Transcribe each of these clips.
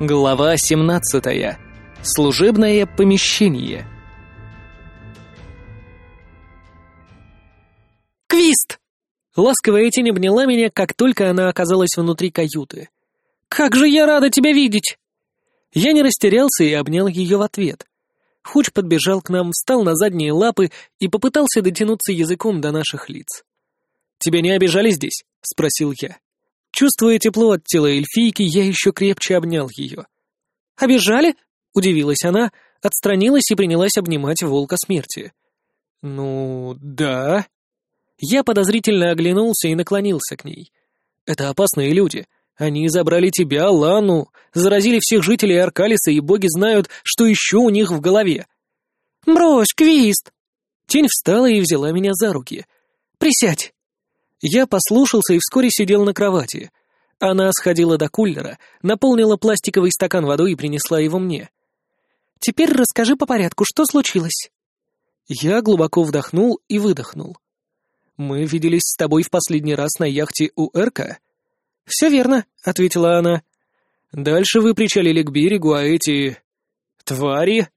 Глава 17. Служебное помещение. «Квист!» Ласковая тень обняла меня, как только она оказалась внутри каюты. «Как же я рада тебя видеть!» Я не растерялся и обнял ее в ответ. Хуч подбежал к нам, встал на задние лапы и попытался дотянуться языком до наших лиц. «Тебя не обижали здесь?» — спросил я. Чувствуя тепло от тела эльфийки, я еще крепче обнял ее. «Обижали?» — удивилась она, отстранилась и принялась обнимать волка смерти. «Ну, да». Я подозрительно оглянулся и наклонился к ней. «Это опасные люди. Они забрали тебя, Лану, заразили всех жителей Аркалиса, и боги знают, что еще у них в голове». «Брось, Квист!» Тень встала и взяла меня за руки. «Присядь!» Я послушался и вскоре сидел на кровати. Она сходила до кулера, наполнила пластиковый стакан водой и принесла его мне. «Теперь расскажи по порядку, что случилось?» Я глубоко вдохнул и выдохнул. «Мы виделись с тобой в последний раз на яхте у Эрка?» «Все верно», — ответила она. «Дальше вы причалили к берегу, а эти... твари...»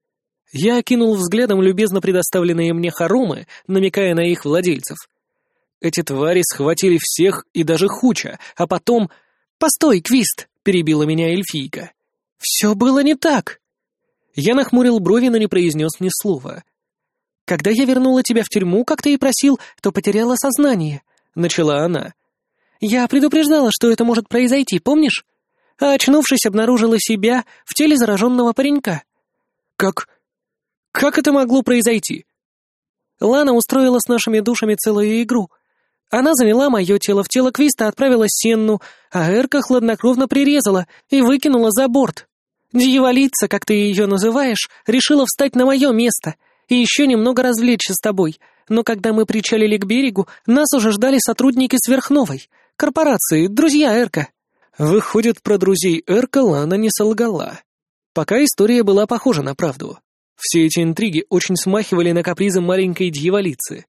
Я окинул взглядом любезно предоставленные мне хоромы, намекая на их владельцев — эти твари схватили всех и даже Хуча, а потом... «Постой, Квист!» — перебила меня эльфийка. «Все было не так!» Я нахмурил брови, но не произнес ни слова. «Когда я вернула тебя в тюрьму, как ты и просил, то потеряла сознание», — начала она. «Я предупреждала, что это может произойти, помнишь? А очнувшись, обнаружила себя в теле зараженного паренька». «Как... как это могло произойти?» Лана устроила с нашими душами целую игру — она заняла мое тело в тело Квиста, отправила Сенну, а Эрка хладнокровно прирезала и выкинула за борт. Дьяволица, как ты ее называешь, решила встать на мое место и еще немного развлечься с тобой, но когда мы причалили к берегу, нас уже ждали сотрудники сверхновой, корпорации, друзья Эрка. Выходит, про друзей Эрка Лана не солгала. Пока история была похожа на правду. Все эти интриги очень смахивали на капризы маленькой дьяволицы.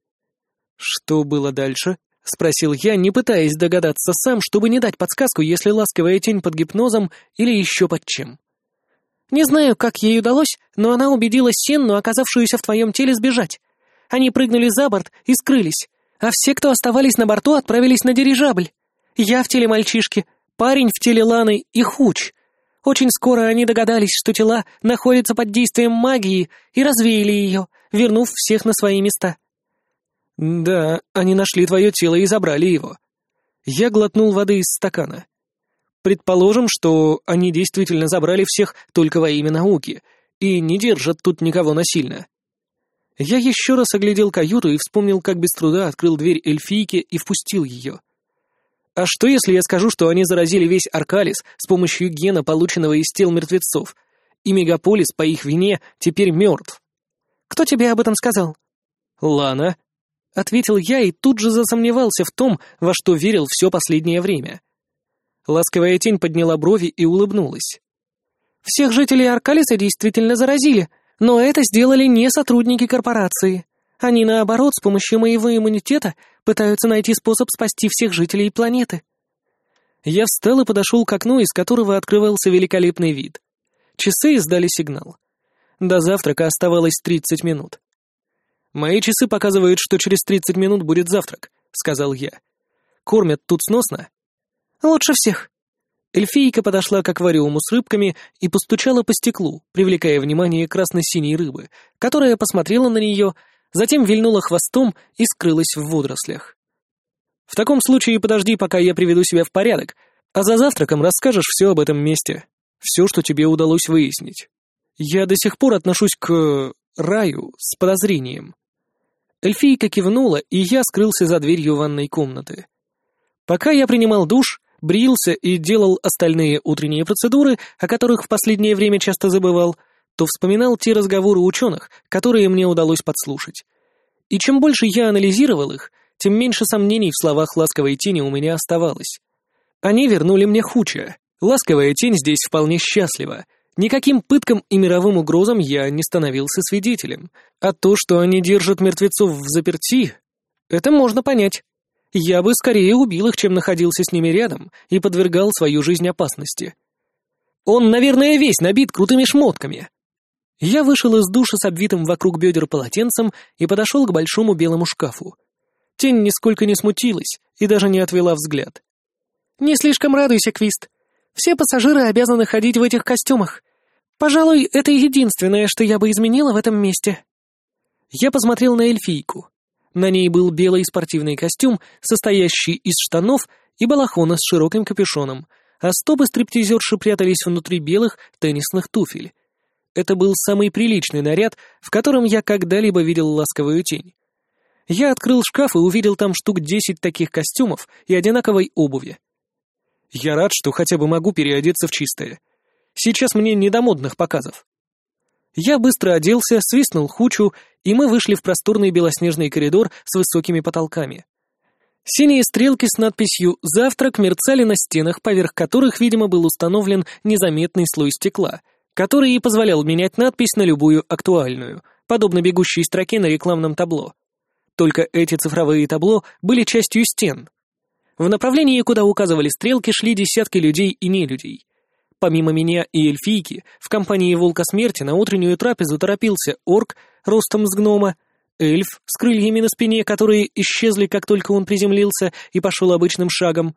Что было дальше? — спросил я, не пытаясь догадаться сам, чтобы не дать подсказку, если ласковая тень под гипнозом или еще под чем. «Не знаю, как ей удалось, но она убедила Сенну, оказавшуюся в твоем теле, сбежать. Они прыгнули за борт и скрылись, а все, кто оставались на борту, отправились на дирижабль. Я в теле мальчишки, парень в теле Ланы и Хуч. Очень скоро они догадались, что тела находятся под действием магии, и развеяли ее, вернув всех на свои места». «Да, они нашли твое тело и забрали его». Я глотнул воды из стакана. Предположим, что они действительно забрали всех только во имя науки и не держат тут никого насильно. Я еще раз оглядел каюту и вспомнил, как без труда открыл дверь эльфийки и впустил ее. А что, если я скажу, что они заразили весь Аркалис с помощью гена, полученного из тел мертвецов, и мегаполис по их вине теперь мертв? Кто тебе об этом сказал? Лана. — ответил я и тут же засомневался в том, во что верил все последнее время. Ласковая тень подняла брови и улыбнулась. «Всех жителей Аркалиса действительно заразили, но это сделали не сотрудники корпорации. Они, наоборот, с помощью моего иммунитета пытаются найти способ спасти всех жителей планеты». Я встал и подошел к окну, из которого открывался великолепный вид. Часы издали сигнал. До завтрака оставалось тридцать минут. «Мои часы показывают, что через тридцать минут будет завтрак», — сказал я. «Кормят тут сносно?» «Лучше всех». Эльфийка подошла к аквариуму с рыбками и постучала по стеклу, привлекая внимание красно-синей рыбы, которая посмотрела на нее, затем вильнула хвостом и скрылась в водорослях. «В таком случае подожди, пока я приведу себя в порядок, а за завтраком расскажешь все об этом месте, все, что тебе удалось выяснить. Я до сих пор отношусь к... раю с подозрением». Эльфийка кивнула, и я скрылся за дверью ванной комнаты. Пока я принимал душ, брился и делал остальные утренние процедуры, о которых в последнее время часто забывал, то вспоминал те разговоры ученых, которые мне удалось подслушать. И чем больше я анализировал их, тем меньше сомнений в словах ласковой тени у меня оставалось. Они вернули мне хуча. Ласковая тень здесь вполне счастлива, Никаким пыткам и мировым угрозам я не становился свидетелем. А то, что они держат мертвецов в заперти, это можно понять. Я бы скорее убил их, чем находился с ними рядом и подвергал свою жизнь опасности. Он, наверное, весь набит крутыми шмотками. Я вышел из душа с обвитым вокруг бедер полотенцем и подошел к большому белому шкафу. Тень нисколько не смутилась и даже не отвела взгляд. «Не слишком радуйся, Квист. Все пассажиры обязаны ходить в этих костюмах. Пожалуй, это единственное, что я бы изменила в этом месте». Я посмотрел на эльфийку. На ней был белый спортивный костюм, состоящий из штанов и балахона с широким капюшоном, а стопы стриптизерши прятались внутри белых теннисных туфель. Это был самый приличный наряд, в котором я когда-либо видел ласковую тень. Я открыл шкаф и увидел там штук десять таких костюмов и одинаковой обуви. Я рад, что хотя бы могу переодеться в чистое. Сейчас мне не до модных показов. Я быстро оделся, свистнул хучу, и мы вышли в просторный белоснежный коридор с высокими потолками. Синие стрелки с надписью «Завтрак» мерцали на стенах, поверх которых, видимо, был установлен незаметный слой стекла, который и позволял менять надпись на любую актуальную, подобно бегущей строке на рекламном табло. Только эти цифровые табло были частью стен. В направлении, куда указывали стрелки, шли десятки людей и нелюдей. Помимо меня и эльфийки, в компании Волка Смерти на утреннюю трапезу торопился орк ростом с гнома, эльф с крыльями на спине, которые исчезли, как только он приземлился и пошел обычным шагом,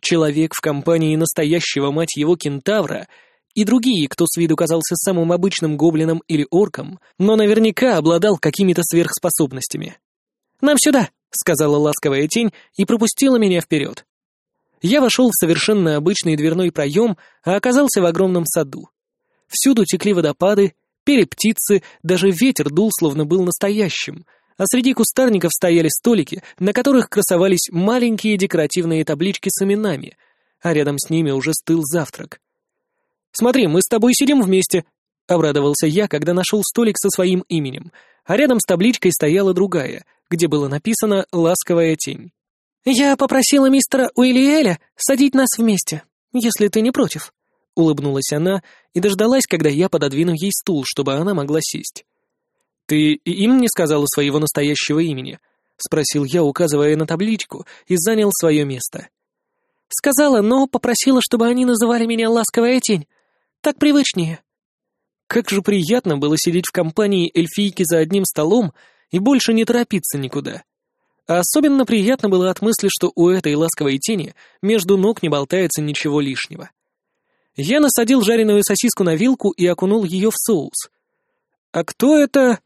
человек в компании настоящего, мать его, кентавра и другие, кто с виду казался самым обычным гоблином или орком, но наверняка обладал какими-то сверхспособностями. «Нам сюда!» — сказала ласковая тень и пропустила меня вперед. Я вошел в совершенно обычный дверной проем, а оказался в огромном саду. Всюду текли водопады, пели птицы, даже ветер дул, словно был настоящим, а среди кустарников стояли столики, на которых красовались маленькие декоративные таблички с именами, а рядом с ними уже стыл завтрак. «Смотри, мы с тобой сидим вместе», — обрадовался я, когда нашел столик со своим именем, а рядом с табличкой стояла другая — где было написано «Ласковая тень». «Я попросила мистера Уиллиэля садить нас вместе, если ты не против», — улыбнулась она и дождалась, когда я пододвину ей стул, чтобы она могла сесть. «Ты и им не сказала своего настоящего имени?» — спросил я, указывая на табличку, и занял свое место. «Сказала, но попросила, чтобы они называли меня «Ласковая тень». Так привычнее». Как же приятно было сидеть в компании эльфийки за одним столом и больше не торопиться никуда. А особенно приятно было от мысли, что у этой ласковой тени между ног не болтается ничего лишнего. Я насадил жареную сосиску на вилку и окунул ее в соус. «А кто это?»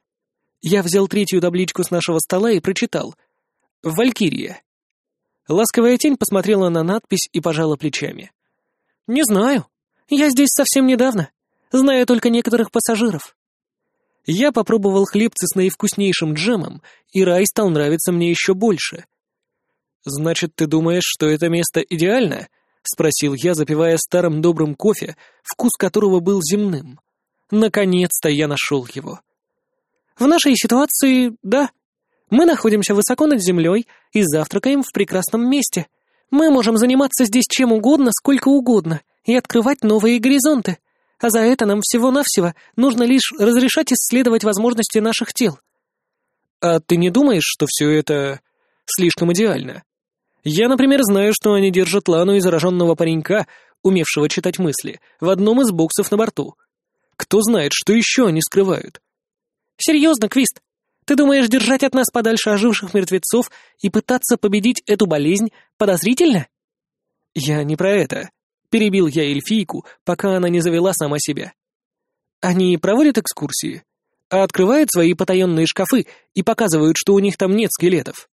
Я взял третью табличку с нашего стола и прочитал. «Валькирия». Ласковая тень посмотрела на надпись и пожала плечами. «Не знаю. Я здесь совсем недавно. Знаю только некоторых пассажиров. Я попробовал хлебцы с наивкуснейшим джемом, и рай стал нравиться мне еще больше. «Значит, ты думаешь, что это место идеально?» — спросил я, запивая старым добрым кофе, вкус которого был земным. Наконец-то я нашел его. «В нашей ситуации — да. Мы находимся высоко над землей и завтракаем в прекрасном месте. Мы можем заниматься здесь чем угодно, сколько угодно, и открывать новые горизонты а за это нам всего-навсего нужно лишь разрешать исследовать возможности наших тел. А ты не думаешь, что все это слишком идеально? Я, например, знаю, что они держат Лану и зараженного паренька, умевшего читать мысли, в одном из боксов на борту. Кто знает, что еще они скрывают? Серьезно, Квист? Ты думаешь, держать от нас подальше оживших мертвецов и пытаться победить эту болезнь подозрительно? Я не про это. Перебил я эльфийку, пока она не завела сама себя. Они проводят экскурсии, а открывают свои потаенные шкафы и показывают, что у них там нет скелетов.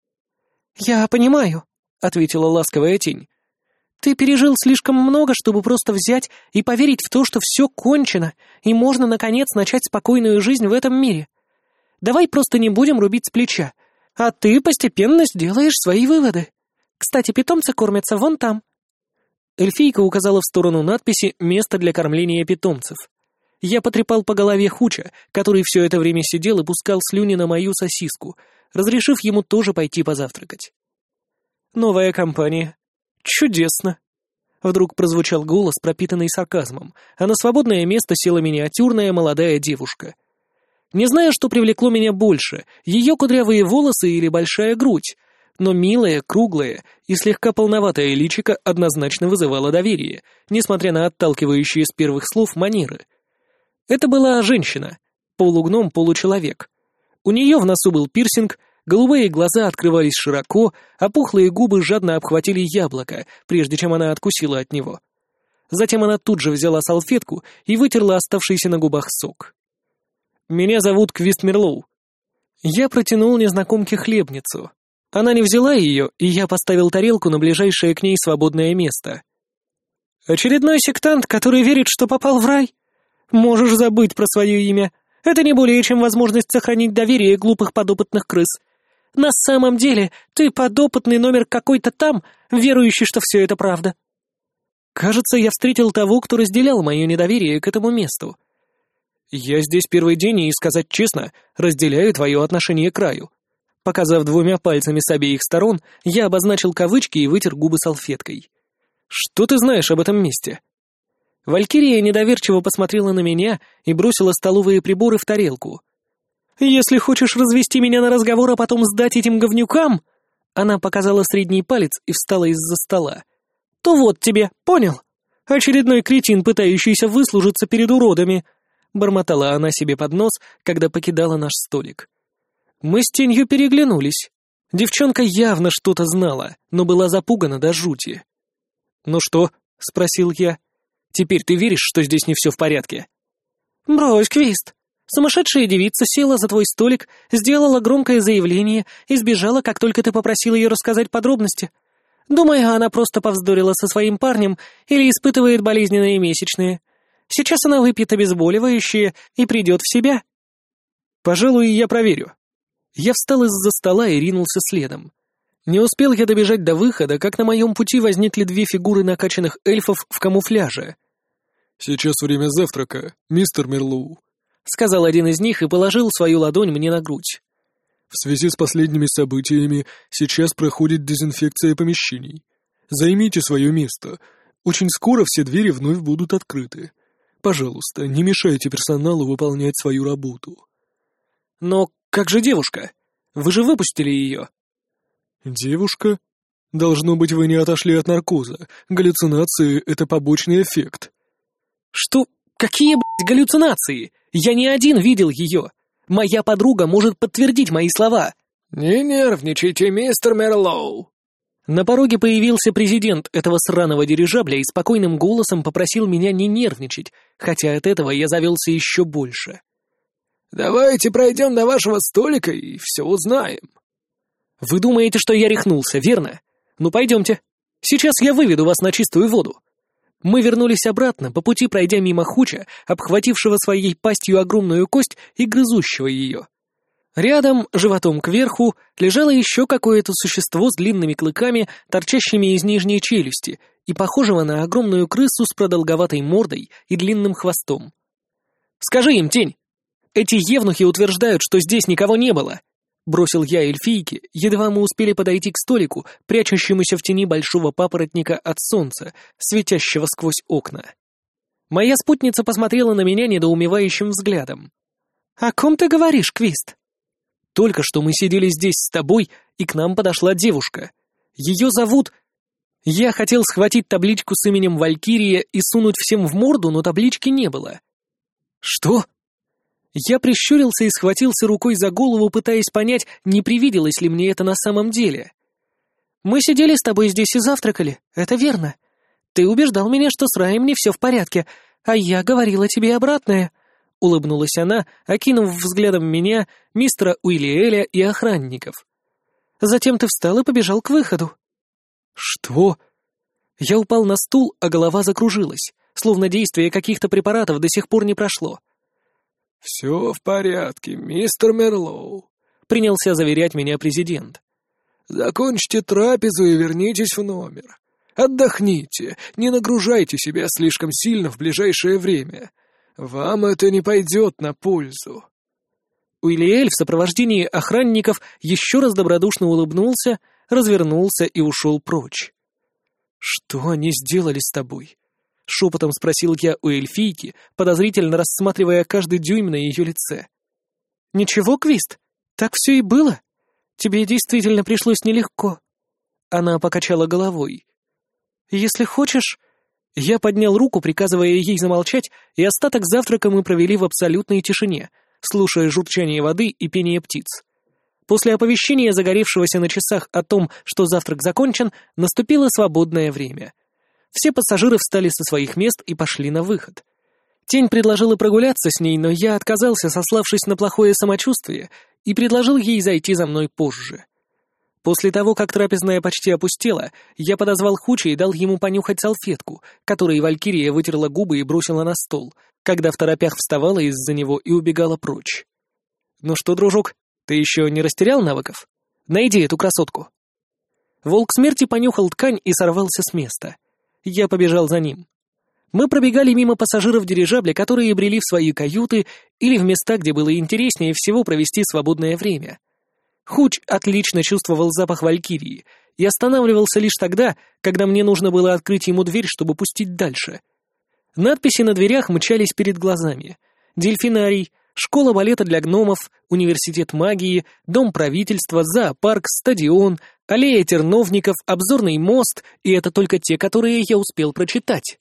«Я понимаю», — ответила ласковая тень. «Ты пережил слишком много, чтобы просто взять и поверить в то, что все кончено, и можно, наконец, начать спокойную жизнь в этом мире. Давай просто не будем рубить с плеча, а ты постепенно сделаешь свои выводы. Кстати, питомцы кормятся вон там. Эльфийка указала в сторону надписи «Место для кормления питомцев». Я потрепал по голове Хуча, который все это время сидел и пускал слюни на мою сосиску, разрешив ему тоже пойти позавтракать. «Новая компания. Чудесно!» Вдруг прозвучал голос, пропитанный сарказмом, а на свободное место села миниатюрная молодая девушка. Не знаю, что привлекло меня больше, ее кудрявые волосы или большая грудь, но милое, круглое и слегка полноватое личико однозначно вызывало доверие, несмотря на отталкивающие с первых слов манеры. Это была женщина, полугном, получеловек. У нее в носу был пирсинг, голубые глаза открывались широко, а пухлые губы жадно обхватили яблоко, прежде чем она откусила от него. Затем она тут же взяла салфетку и вытерла оставшийся на губах сок. «Меня зовут Квист Мерлоу». Я протянул незнакомке хлебницу. Она не взяла ее, и я поставил тарелку на ближайшее к ней свободное место. «Очередной сектант, который верит, что попал в рай? Можешь забыть про свое имя. Это не более чем возможность сохранить доверие глупых подопытных крыс. На самом деле, ты подопытный номер какой-то там, верующий, что все это правда». Кажется, я встретил того, кто разделял мое недоверие к этому месту. Я здесь первый день и, сказать честно, разделяю твое отношение к краю. Показав двумя пальцами с обеих сторон, я обозначил кавычки и вытер губы салфеткой. «Что ты знаешь об этом месте?» Валькирия недоверчиво посмотрела на меня и бросила столовые приборы в тарелку. «Если хочешь развести меня на разговор, а потом сдать этим говнюкам...» Она показала средний палец и встала из-за стола. «То вот тебе, понял? Очередной кретин, пытающийся выслужиться перед уродами!» Бормотала она себе под нос, когда покидала наш столик. Мы с тенью переглянулись. Девчонка явно что-то знала, но была запугана до жути. «Ну что?» — спросил я. «Теперь ты веришь, что здесь не все в порядке?» «Брось, Квист. Сумасшедшая девица села за твой столик, сделала громкое заявление и сбежала, как только ты попросил ее рассказать подробности. Думаю, она просто повздорила со своим парнем или испытывает болезненные месячные. Сейчас она выпьет обезболивающее и придет в себя». «Пожалуй, я проверю», я встал из-за стола и ринулся следом. Не успел я добежать до выхода, как на моем пути возникли две фигуры накачанных эльфов в камуфляже. «Сейчас время завтрака, мистер Мерлоу», — сказал один из них и положил свою ладонь мне на грудь. «В связи с последними событиями сейчас проходит дезинфекция помещений. Займите свое место. Очень скоро все двери вновь будут открыты. Пожалуйста, не мешайте персоналу выполнять свою работу». «Но как же девушка? Вы же выпустили ее?» «Девушка? Должно быть, вы не отошли от наркоза. Галлюцинации — это побочный эффект». «Что? Какие, блядь, галлюцинации? Я не один видел ее. Моя подруга может подтвердить мои слова». «Не нервничайте, мистер Мерлоу». На пороге появился президент этого сраного дирижабля и спокойным голосом попросил меня не нервничать, хотя от этого я завелся еще больше. Давайте пройдем до вашего столика и все узнаем». «Вы думаете, что я рехнулся, верно? Ну пойдемте. Сейчас я выведу вас на чистую воду». Мы вернулись обратно, по пути пройдя мимо Хуча, обхватившего своей пастью огромную кость и грызущего ее. Рядом, животом кверху, лежало еще какое-то существо с длинными клыками, торчащими из нижней челюсти, и похожего на огромную крысу с продолговатой мордой и длинным хвостом. «Скажи им, тень, эти евнухи утверждают, что здесь никого не было!» Бросил я эльфийке, едва мы успели подойти к столику, прячущемуся в тени большого папоротника от солнца, светящего сквозь окна. Моя спутница посмотрела на меня недоумевающим взглядом. «О ком ты говоришь, Квист?» «Только что мы сидели здесь с тобой, и к нам подошла девушка. Ее зовут...» Я хотел схватить табличку с именем Валькирия и сунуть всем в морду, но таблички не было. «Что?» Я прищурился и схватился рукой за голову, пытаясь понять, не привиделось ли мне это на самом деле. «Мы сидели с тобой здесь и завтракали, это верно. Ты убеждал меня, что с Раем не все в порядке, а я говорила тебе обратное», — улыбнулась она, окинув взглядом меня, мистера Уиллиэля и охранников. «Затем ты встал и побежал к выходу». «Что?» Я упал на стул, а голова закружилась, словно действие каких-то препаратов до сих пор не прошло. «Все в порядке, мистер Мерлоу», — принялся заверять меня президент. «Закончите трапезу и вернитесь в номер. Отдохните, не нагружайте себя слишком сильно в ближайшее время. Вам это не пойдет на пользу». Уильэль в сопровождении охранников еще раз добродушно улыбнулся, развернулся и ушел прочь. «Что они сделали с тобой?» — шепотом спросил я у эльфийки, подозрительно рассматривая каждый дюйм на ее лице. «Ничего, Квист, так все и было. тебе действительно пришлось нелегко». Она покачала головой. «Если хочешь...» Я поднял руку, приказывая ей замолчать, и остаток завтрака мы провели в абсолютной тишине, слушая журчание воды и пение птиц. После оповещения загоревшегося на часах о том, что завтрак закончен, наступило свободное время. Все пассажиры встали со своих мест и пошли на выход. Тень предложила прогуляться с ней, но я отказался, сославшись на плохое самочувствие, и предложил ей зайти за мной позже. После того, как трапезная почти опустела, я подозвал Хуча и дал ему понюхать салфетку, которой Валькирия вытерла губы и бросила на стол, когда в торопях вставала из-за него и убегала прочь. «Ну что, дружок, ты еще не растерял навыков? Найди эту красотку». Волк смерти понюхал ткань и сорвался с места. Я побежал за ним. Мы пробегали мимо пассажиров дирижабля, которые брели в свои каюты или в места, где было интереснее всего провести свободное время — Хуч отлично чувствовал запах валькирии и останавливался лишь тогда, когда мне нужно было открыть ему дверь, чтобы пустить дальше. Надписи на дверях мчались перед глазами. Дельфинарий, школа балета для гномов, университет магии, дом правительства, зоопарк, стадион, аллея терновников, обзорный мост, и это только те, которые я успел прочитать.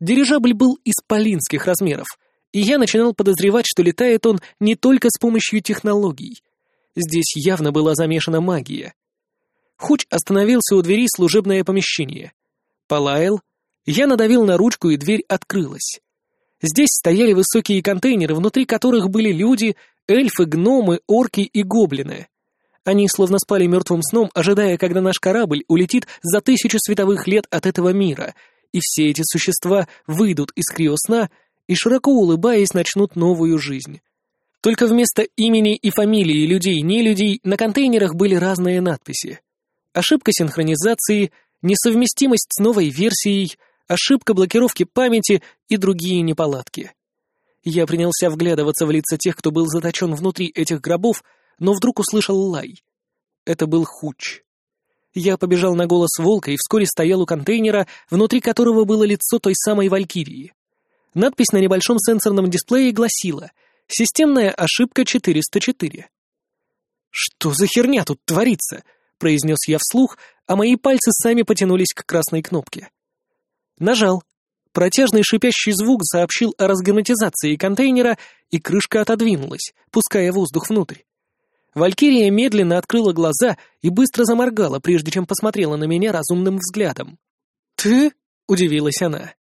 Дирижабль был исполинских размеров, и я начинал подозревать, что летает он не только с помощью технологий — Здесь явно была замешана магия. Хуч остановился у двери служебное помещение. Полаял. Я надавил на ручку, и дверь открылась. Здесь стояли высокие контейнеры, внутри которых были люди, эльфы, гномы, орки и гоблины. Они словно спали мертвым сном, ожидая, когда наш корабль улетит за тысячу световых лет от этого мира, и все эти существа выйдут из криосна и, широко улыбаясь, начнут новую жизнь. Только вместо имени и фамилии людей, не людей, на контейнерах были разные надписи. Ошибка синхронизации, несовместимость с новой версией, ошибка блокировки памяти и другие неполадки. Я принялся вглядываться в лица тех, кто был заточен внутри этих гробов, но вдруг услышал лай. Это был Хуч. Я побежал на голос волка и вскоре стоял у контейнера, внутри которого было лицо той самой Валькирии. Надпись на небольшом сенсорном дисплее гласила — Системная ошибка 404. «Что за херня тут творится?» — произнес я вслух, а мои пальцы сами потянулись к красной кнопке. Нажал. Протяжный шипящий звук сообщил о разгерметизации контейнера, и крышка отодвинулась, пуская воздух внутрь. Валькирия медленно открыла глаза и быстро заморгала, прежде чем посмотрела на меня разумным взглядом. «Ты?» — удивилась она.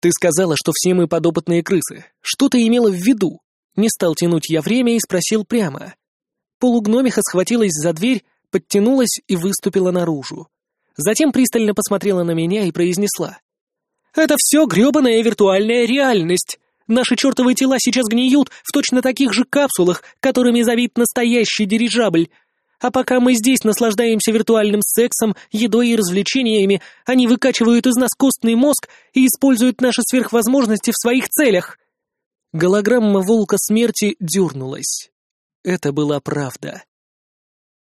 «Ты сказала, что все мы подопытные крысы. Что ты имела в виду?» Не стал тянуть я время и спросил прямо. Полугномиха схватилась за дверь, подтянулась и выступила наружу. Затем пристально посмотрела на меня и произнесла. «Это все гребаная виртуальная реальность. Наши чертовы тела сейчас гниют в точно таких же капсулах, которыми завит настоящий дирижабль. А пока мы здесь наслаждаемся виртуальным сексом, едой и развлечениями, они выкачивают из нас костный мозг и используют наши сверхвозможности в своих целях». Голограмма волка смерти дернулась. Это была правда.